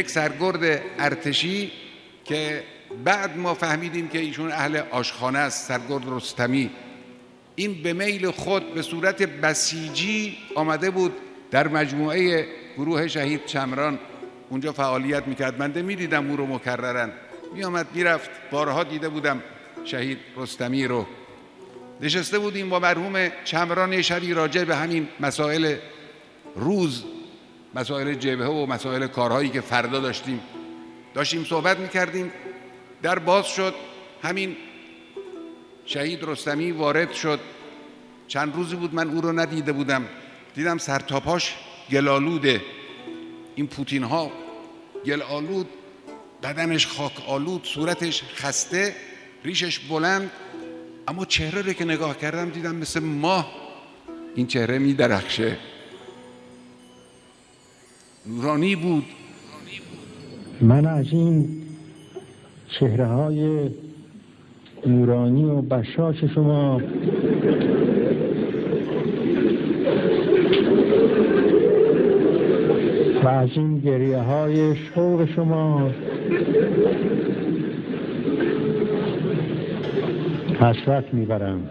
یک سرگرد ارتشی که بعد ما فهمیدیم که ایشون اهل آشخانه است سرگرد رستمی. این به میل خود به صورت بسیجی آمده بود در مجموعه گروه شهید چمران اونجا فعالیت می‌کرد. من می‌دیدم او رو مکررن میآمد می‌رفت. بارها دیده بودم شهید رستمی رو. نشسته بودیم با مرحوم چمران شبی راجع به همین مسائل روز مسائل جبهه و مسائل کارهایی که فردا داشتیم. داشتیم صحبت می‌کردیم. در باز شد همین شهید رستمی وارد شد. چند روزی بود من او رو ندیده بودم. دیدم سرتاپاش گلالوده این پوتین ها گل آلود بدنش خاک آلود صورتش خسته ریشش بلند. اما چهره رو که نگاه کردم دیدم مثل ماه. این چهره می درخشه نورانی بود. من از این چهره های نورانی و بشاش شما و از این گریه های شوق شما حسرت می‌برم.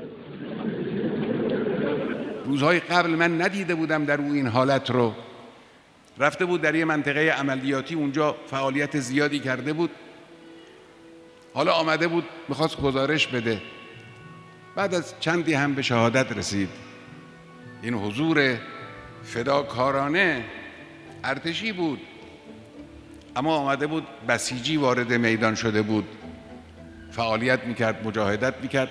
روزهای قبل من ندیده بودم در او این حالت رو. رفته بود در یه منطقه عملیاتی اونجا فعالیت زیادی کرده بود. حالا آمده بود می‌خواست گزارش بده. بعد از چندی هم به شهادت رسید. این حضور فداکارانه ارتشی بود. اما آمده بود بسیجی وارد میدان شده بود. فعالیت می‌کرد مجاهدت می‌کرد.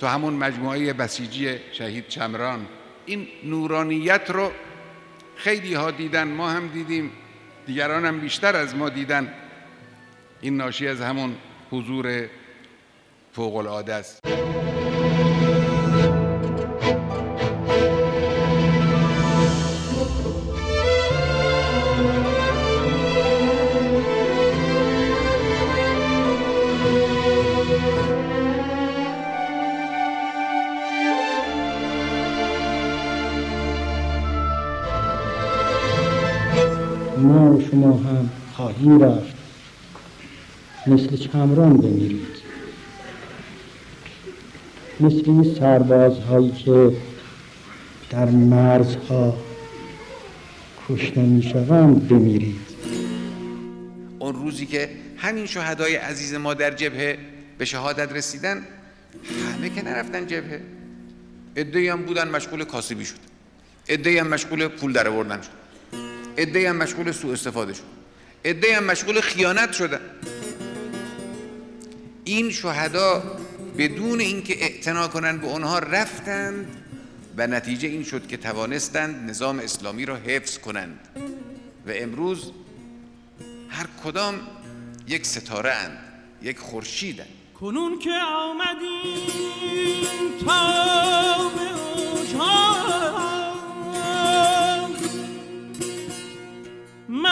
تو همون مجموعه بسیجی شهید چمران. این نورانیت رو خیلی ها دیدن ما هم دیدیم. دیگران هم بیشتر از ما دیدن. این ناشی از همون حضور فوق العاده است. ما شما هم خواهیم رفت. مثل چمران بمیرید. مثل این سربازهایی که در مرزها کشته می‌شوند بمیرید. اون روزی که همین شهدای عزیز ما در جبهه به شهادت رسیدن همه که نرفتن جبهه. ادهی هم بودن مشغول کاسبی شد. ادهی هم مشغول پول در آوردن شد. ادهی هم مشغول سوء استفاده شد. ادهی هم مشغول خیانت شدن این شهدا بدون اینکه اعتنا کنند به اونها رفتند و نتیجه این شد که توانستند نظام اسلامی را حفظ کنند. و امروز هر کدام یک ستاره اند یک خورشیدند کنون که آمدیم تا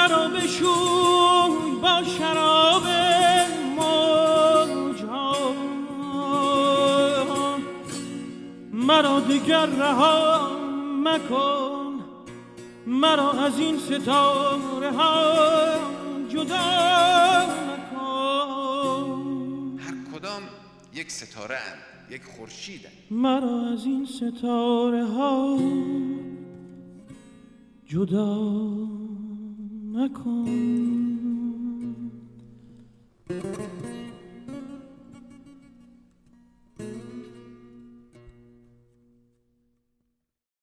مرا بشوی با شراب مرا دیگر رها مکن مرا از این ستاره ها جدا مکن. هر کدام یک ستاره اند یک خورشید مرا از این ستاره ها جدا مکن